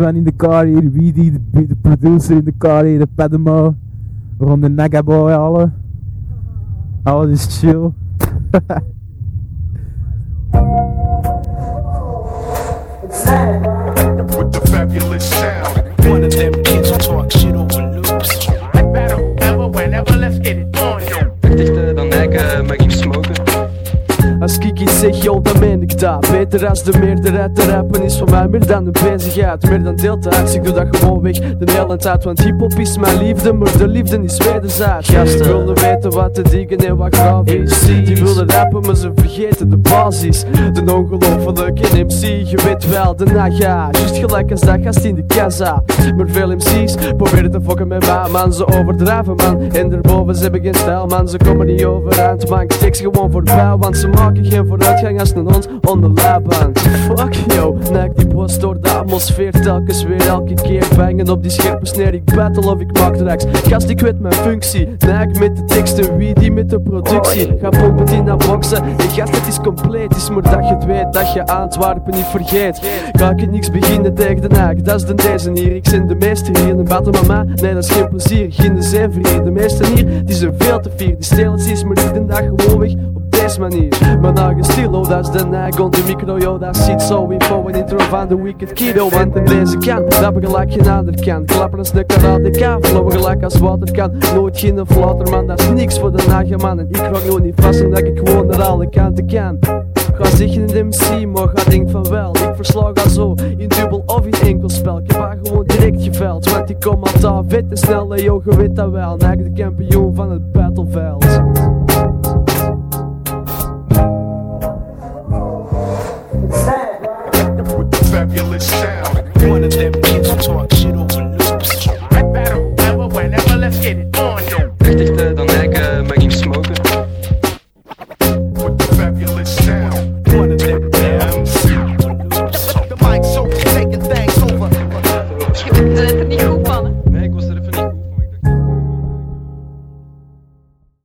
Sven in the car hier, Weedy, de, de producer in de car hier, de Padmo. We gaan de Nagaboy halen. Alles is chill. with the fabulous sound. Als ik zeg, joh, dan meen ik dat Beter als de meerderheid te rappen is voor mij meer dan een bezigheid Meer dan deeltijds, ik doe dat gewoon weg de hele tijd Want hiphop is mijn liefde, maar de liefde is wederzijds. Gasten wilden weten wat te dingen en wat graaf is. Die wilden rappen, maar ze vergeten de basis. De ongelofelijke MC, je weet wel, de naga. Juist gelijk als dat gast in de kassa Maar veel MC's proberen te fokken met mij Man, ze overdrijven man. En daarboven ze hebben geen stijl man. Ze komen niet overeind man. Ik steek gewoon voorbij Want ze maken geen vooruitgang als een hond onder leiband Fuck yo, neig die post door de atmosfeer Telkens weer elke keer bangen op die scherpe sneer. Ik battle of ik maak tracks Gast ik weet mijn functie. Neig met de teksten, wie die met de productie. Ga pompen in naar boksen. En gast het is compleet. Is maar dat je het weet, dat je Antwerpen niet vergeet. Ga ik niks beginnen tegen de naak? Dat is de deze hier, ik zijn de meeste hier Een battle mama, nee dat is geen plezier. Geen zijn vrienden, de meesten hier Die zijn veel te fier, die stelen is maar iedere dag gewoon weg manier Mijn eigen stilo, dat is de on de micro Yo, dat zit zo en intro. Van de Wicked Kiddo Want aan deze kant, rappen gelijk geen ander kan Klappen als de karate flowen gelijk als water kan Nooit geen flater man, dat is niks voor de nage man. En ik ga gewoon niet vast omdat ik gewoon naar alle kanten kan Ga zeggen in de MC, maar ga denk van wel. Ik verslag al zo, in dubbel of in enkelspel Ik heb haar gewoon direct geveld. Want ik kom altijd vet en snel en yo, je weet dat wel. De kampioen van het battleveld the fabulous sound. One of them kids who talk shit over loops. Battle ever, whenever, let's get it on. dichter dan